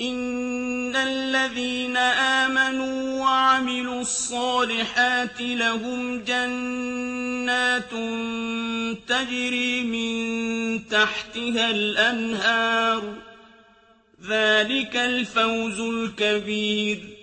إِنَّ الَّذِينَ آمَنُوا وَعَمِلُوا الصَّالِحَاتِ لَهُمْ جَنَّاتٌ تَجْرِي مِن تَحْتِهَا الْأَنْهَارُ ۚ ذَٰلِكَ الْفَوْزُ الْكَبِيرُ